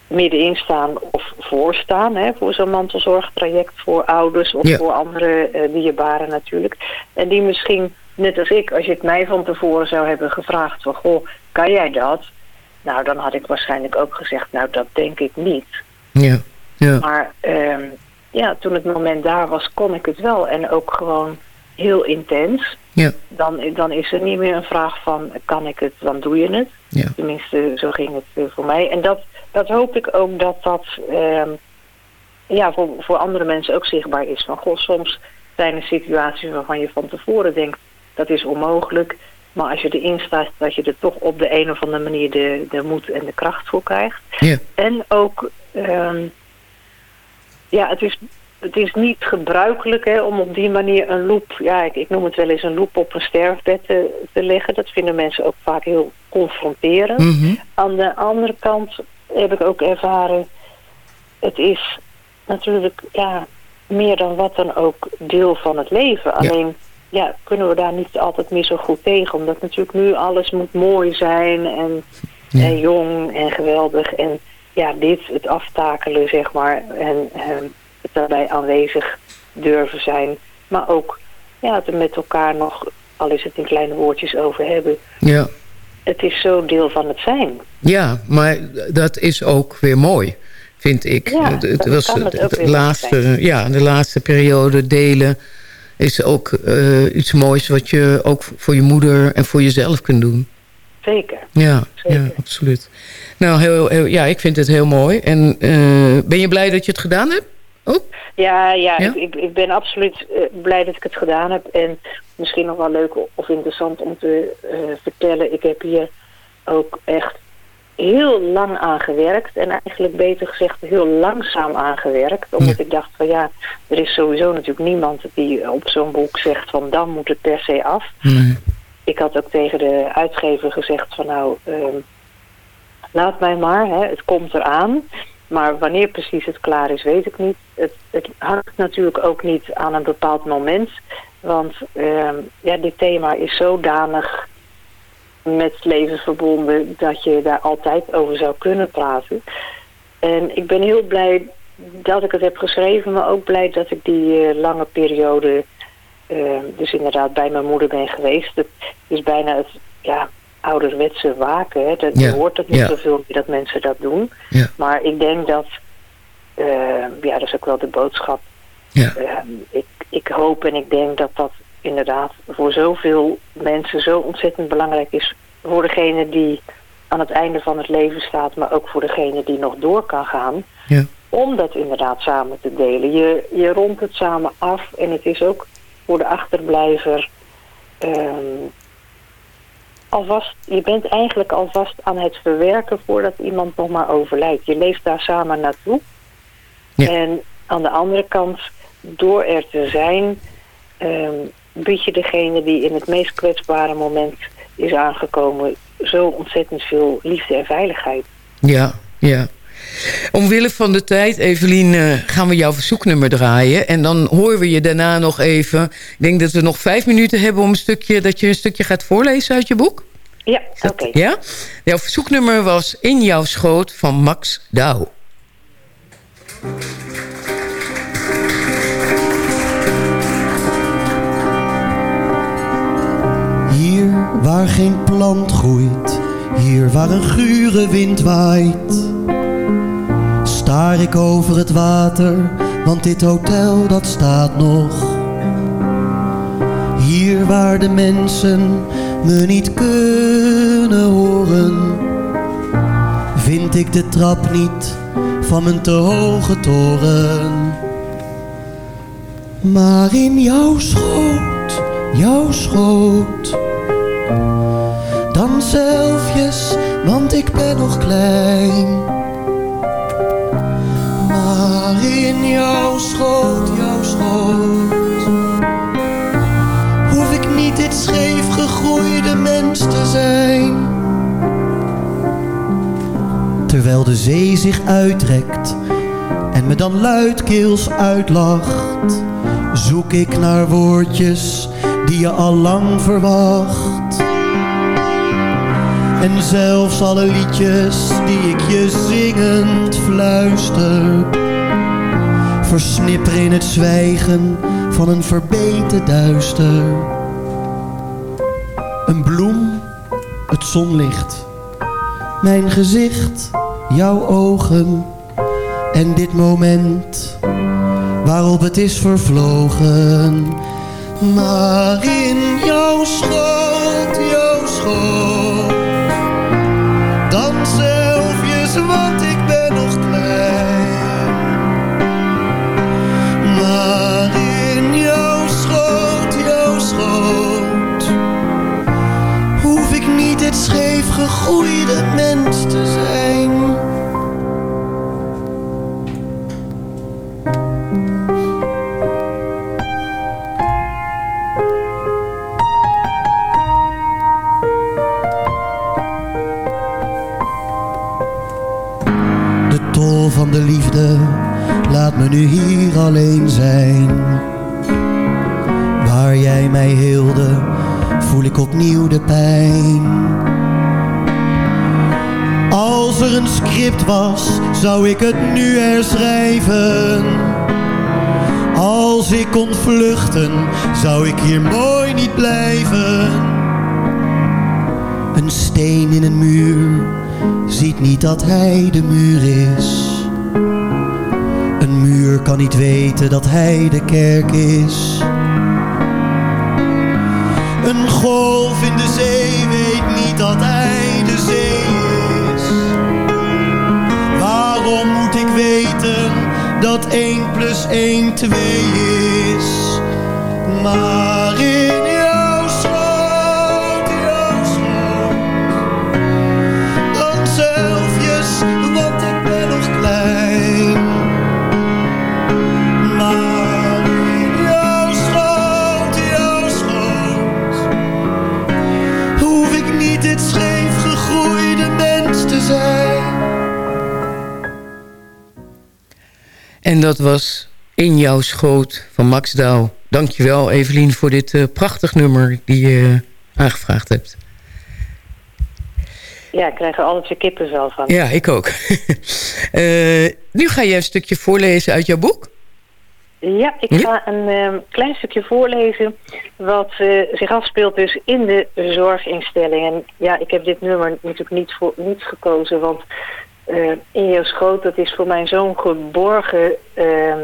[SPEAKER 12] middenin staan of voor staan. Hè, voor zo'n mantelzorgtraject voor ouders of
[SPEAKER 7] Ja.
[SPEAKER 12] voor andere eh, dierbaren natuurlijk. En die misschien, net als ik, als je het mij van tevoren zou hebben gevraagd van goh, kan jij dat? Nou, dan had ik waarschijnlijk ook gezegd, nou dat denk ik niet.
[SPEAKER 7] Ja. ja.
[SPEAKER 12] Maar ehm, ja, toen het moment daar was, kon ik het wel. En ook gewoon heel intens.
[SPEAKER 7] Ja.
[SPEAKER 12] Dan, dan is er niet meer een vraag van, kan ik het, dan doe je het.
[SPEAKER 7] Ja.
[SPEAKER 12] Tenminste, zo ging het eh, voor mij. En dat, dat hoop ik ook dat dat ehm, ja, voor, voor andere mensen ook zichtbaar is. Van, goh, soms zijn er situaties waarvan je van tevoren denkt, dat is onmogelijk. Maar als je erin staat, dat je er toch op de een of andere manier de, de moed en de kracht voor krijgt. En ook, ehm, ja, het is, het is niet gebruikelijk hè, om op die manier een loop, ja, ik, ik noem het wel eens een loop op een sterfbed te, te leggen. Dat vinden mensen ook vaak heel confronterend.
[SPEAKER 7] Mhm.
[SPEAKER 12] Aan de andere kant heb ik ook ervaren, het is natuurlijk, ja, meer dan wat dan ook deel van het leven. Alleen, ja, kunnen we daar niet altijd meer zo goed tegen. Omdat natuurlijk nu alles moet mooi zijn en, en jong en geweldig. En ja, dit, het aftakelen, zeg maar. En, en het daarbij aanwezig durven zijn. Maar ook, ja, het er met elkaar nog, al is het in kleine woordjes over hebben.
[SPEAKER 7] Ja.
[SPEAKER 12] Het is zo deel van het zijn.
[SPEAKER 7] Ja, maar dat is ook weer mooi, vind ik.
[SPEAKER 12] Ja,
[SPEAKER 7] het, was
[SPEAKER 12] het mooi
[SPEAKER 7] laatste,
[SPEAKER 12] zijn.
[SPEAKER 7] ja, de laatste periode delen is ook eh, iets moois wat je ook voor je moeder en voor jezelf kunt doen.
[SPEAKER 12] Zeker.
[SPEAKER 7] Ja, ja absoluut. Nou, heel, heel, ja, ik vind het heel mooi. En eh, ben je blij dat je het gedaan hebt?
[SPEAKER 12] Ja, ja,
[SPEAKER 7] Ja?
[SPEAKER 12] Ik, ik, ben absoluut eh, blij dat ik het gedaan heb. En misschien nog wel leuk of interessant om te vertellen. Ik heb hier ook echt heel lang aan gewerkt. En eigenlijk beter gezegd heel langzaam aan gewerkt. Omdat ik dacht van ja, er is sowieso natuurlijk niemand die op zo'n boek zegt van dan moet het per se af. Ik had ook tegen de uitgever gezegd van nou, ehm, laat mij maar, hè, het komt eraan. Maar wanneer precies het klaar is, weet ik niet. Het, het hangt natuurlijk ook niet aan een bepaald moment. Want ehm, ja, dit thema is zodanig met leven verbonden dat je daar altijd over zou kunnen praten. En ik ben heel blij dat ik het heb geschreven, maar ook blij dat ik die eh, lange periode eh, dus inderdaad bij mijn moeder ben geweest. Het is bijna het ja, ouderwetse waken. Hè. Dat, Je hoort het niet zoveel meer dat mensen dat doen. Maar ik denk dat, eh, ja, dat is ook wel de boodschap.
[SPEAKER 7] Ja.
[SPEAKER 12] Eh, ik, ik hoop en ik denk dat dat inderdaad voor zoveel mensen zo ontzettend belangrijk is. Voor degene die aan het einde van het leven staat, maar ook voor degene die nog door kan gaan.
[SPEAKER 7] Ja.
[SPEAKER 12] Om dat inderdaad samen te delen. Je, je rondt het samen af en het is ook voor de achterblijver ehm, alvast, je bent eigenlijk alvast aan het verwerken voordat iemand nog maar overlijdt. Je leeft daar samen naartoe. En aan de andere kant door er te zijn, ehm, bied je degene die in het meest kwetsbare moment is aangekomen zo ontzettend veel liefde en veiligheid.
[SPEAKER 7] Ja, ja. Omwille van de tijd, Evelien, eh, gaan we jouw verzoeknummer draaien. En dan horen we je daarna nog even. Ik denk dat we nog vijf minuten hebben om een stukje, dat je een stukje gaat voorlezen uit je boek.
[SPEAKER 12] Ja, oké.
[SPEAKER 7] Ja? Jouw verzoeknummer was In jouw schoot van Max Douw.
[SPEAKER 13] Hier waar geen plant groeit, hier waar een gure wind waait. Staar ik over het water, want dit hotel dat staat nog. Hier waar de mensen me niet kunnen horen. Vind ik de trap niet van mijn te hoge toren. Maar in jouw schoot, jouw schoot. Dan zelfjes, want ik ben nog klein. Maar in jouw schoot, jouw schoot Hoef ik niet dit scheef gegroeide mens te zijn. Terwijl de zee zich uitrekt en me dan luidkeels uitlacht Zoek ik naar woordjes die je al lang verwacht En zelfs alle liedjes die ik je zingend fluister Versnipper in het zwijgen van een verbeten duister Een bloem, het zonlicht Mijn gezicht, jouw ogen En dit moment waarop het is vervlogen. Maar in jouw schoot, jouw schoot, dan zelfjes, want ik ben nog klein. Maar in jouw schoot, jouw schoot, hoef ik niet het scheef gegroeide mens te zijn. Hier alleen zijn. Waar jij mij hielde, voel ik opnieuw de pijn. Als er een script was, zou ik het nu herschrijven. Als ik kon vluchten, zou ik hier mooi niet blijven. Een steen in een muur ziet niet dat hij de muur is. Kan niet weten dat hij de kerk is. Een golf in de zee weet niet dat hij de zee is. Waarom moet ik weten dat 1 plus 1 2 is? Maar in
[SPEAKER 7] En dat was In jouw schoot van Max Douw. Dankjewel Evelien voor dit eh, prachtig nummer die je aangevraagd hebt.
[SPEAKER 12] Ja, ik krijg er altijd weer kippenvel van.
[SPEAKER 7] Ja, ik ook. <laughs> Eh, nu ga je een stukje voorlezen uit jouw boek.
[SPEAKER 12] Ja, ik ga een ehm, klein stukje voorlezen wat eh, zich afspeelt dus in de zorginstelling. En ja, ik heb dit nummer natuurlijk niet, voor, niet gekozen, want eh, in jouw schoot, dat is voor mij zo'n geborgen, ehm,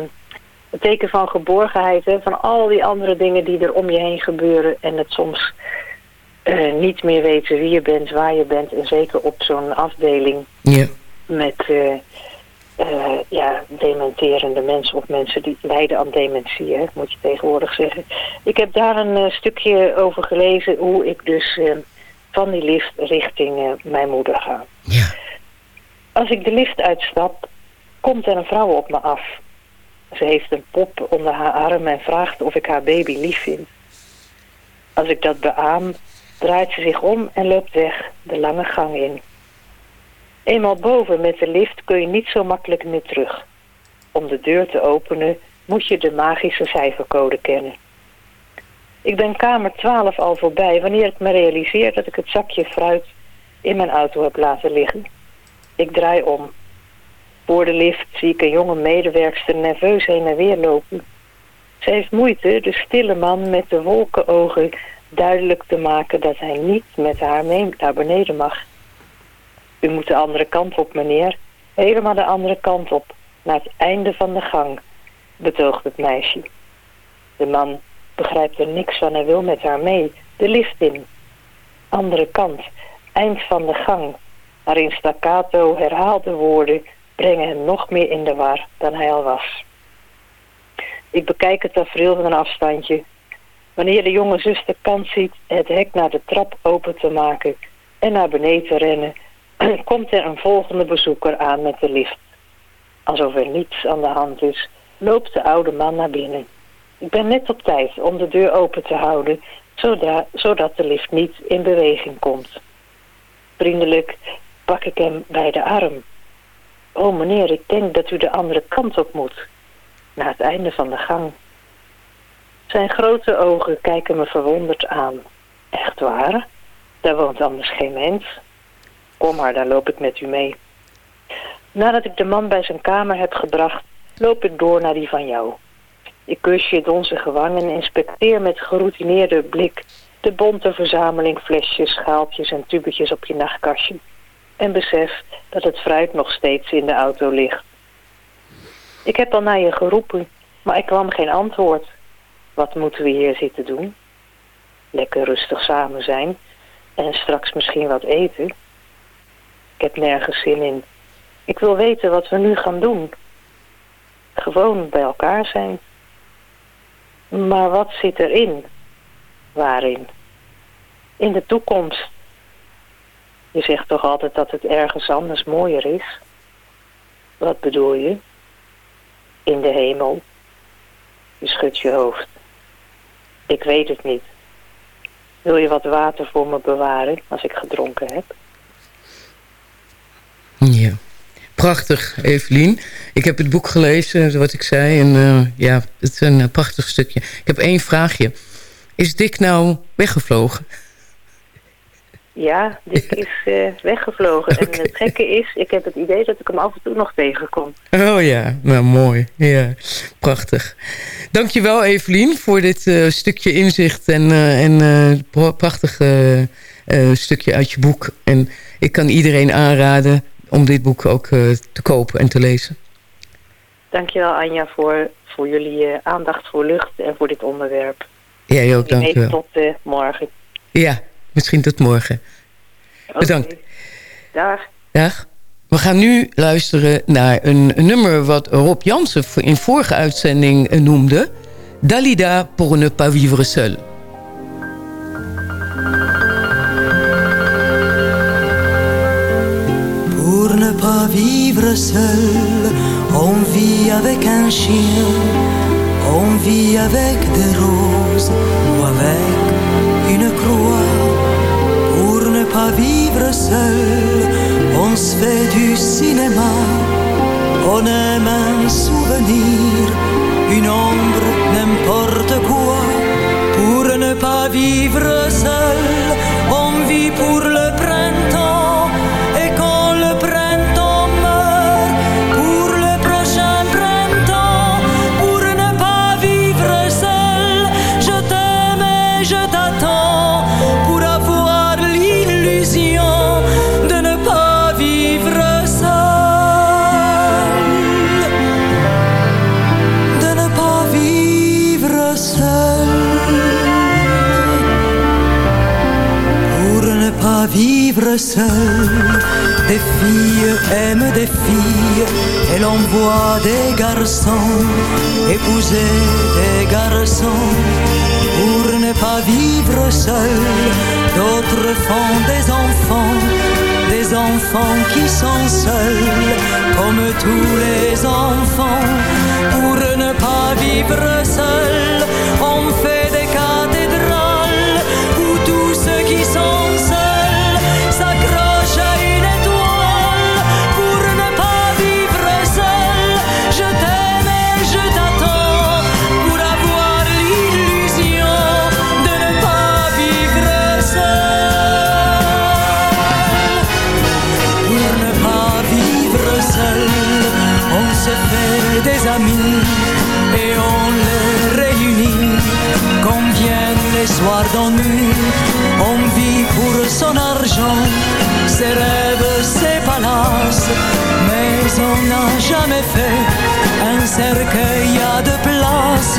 [SPEAKER 12] een teken van geborgenheid, hè, van al die andere dingen die er om je heen gebeuren en het soms eh, niet meer weten wie je bent, waar je bent en zeker op zo'n afdeling
[SPEAKER 7] Ja.
[SPEAKER 12] met eh, ja, dementerende mensen of mensen die lijden aan dementie, hè, moet je tegenwoordig zeggen. Ik heb daar een stukje over gelezen hoe ik dus van die lift richting mijn moeder ga. Als ik de lift uitstap, komt er een vrouw op me af. Ze heeft een pop onder haar arm en vraagt of ik haar baby lief vind. Als ik dat beaam, draait ze zich om en loopt weg de lange gang in. Eenmaal boven met de lift kun je niet zo makkelijk meer terug. Om de deur te openen moet je de magische cijfercode kennen. Ik ben kamer 12 al voorbij wanneer ik me realiseer dat ik het zakje fruit in mijn auto heb laten liggen. Ik draai om. Voor de lift zie ik een jonge medewerkster nerveus heen en weer lopen. Ze heeft moeite de stille man met de wolkenogen duidelijk te maken dat hij niet met haar mee naar beneden mag. U moet de andere kant op, meneer. Helemaal de andere kant op, naar het einde van de gang, betoogt het meisje. De man begrijpt er niks van en wil met haar mee, de lift in. Andere kant, eind van de gang, waarin staccato herhaalde woorden brengen hem nog meer in de war dan hij al was. Ik bekijk het tafereel van een afstandje. Wanneer de jonge zuster kans ziet het hek naar de trap open te maken en naar beneden te rennen, <clears throat> komt er een volgende bezoeker aan met de lift. Alsof er niets aan de hand is, loopt de oude man naar binnen. Ik ben net op tijd om de deur open te houden, zodat, zodat de lift niet in beweging komt. Vriendelijk pak ik hem bij de arm. Oh meneer, ik denk dat u de andere kant op moet. Naar het einde van de gang. Zijn grote ogen kijken me verwonderd aan. Echt waar? Daar woont anders geen mens. Kom maar, daar loop ik met u mee. Nadat ik de man bij zijn kamer heb gebracht, loop ik door naar die van jou. Ik kus je donzige wang en inspecteer met geroutineerde blik de bonte verzameling flesjes, schaaltjes en tubetjes op je nachtkastje. En besef dat het fruit nog steeds in de auto ligt. Ik heb al naar je geroepen, maar ik kwam geen antwoord. Wat moeten we hier zitten doen? Lekker rustig samen zijn en straks misschien wat eten. Ik heb nergens zin in. Ik wil weten wat we nu gaan doen. Gewoon bij elkaar zijn. Maar wat zit erin? Waarin? In de toekomst. Je zegt toch altijd dat het ergens anders mooier is? Wat bedoel je? In de hemel. Je schudt je hoofd. Ik weet het niet. Wil je wat water voor me bewaren als ik gedronken heb?
[SPEAKER 7] Ja. Prachtig, Evelien. Ik heb het boek gelezen, wat ik zei. En uh, ja, het is een prachtig stukje. Ik heb één vraagje. Is Dick nou weggevlogen?
[SPEAKER 12] Ja, Dick is uh, weggevlogen. Okay. En het <laughs> gekke is, ik heb het idee dat ik hem af en toe nog tegenkom.
[SPEAKER 7] Oh ja, nou mooi. Ja, prachtig. Dankjewel Evelien voor dit uh, stukje inzicht en, uh, en prachtig stukje uit je boek. En ik kan iedereen aanraden om dit boek ook te kopen en te lezen.
[SPEAKER 12] Dankjewel Anja voor, voor jullie aandacht voor lucht en voor dit onderwerp.
[SPEAKER 7] Jij ook, dankjewel.
[SPEAKER 12] Tot morgen.
[SPEAKER 7] Ja, misschien tot morgen. Okay. Bedankt.
[SPEAKER 12] Dag.
[SPEAKER 7] Dag. We gaan nu luisteren naar een nummer wat Rob Jansen in vorige uitzending noemde. Dalida pour ne pas vivre seul.
[SPEAKER 14] Pour ne pas vivre seul, on vit avec un chien, on vit avec des roses ou avec une croix. Pas vivre seul, on se fait du cinéma, on aime un souvenir, une ombre, n'importe quoi. Pour ne pas vivre seul, on vit pour seul. Des filles aiment des filles, elle envoie des garçons, épouser des garçons. Pour ne pas vivre seul, d'autres font des enfants, des enfants qui sont seuls, comme tous les enfants. Pour ne pas vivre seul, on fait les soirs d'ennui, on vit pour son argent, ses rêves, ses palaces. Mais on n'a jamais fait un cercueil à de place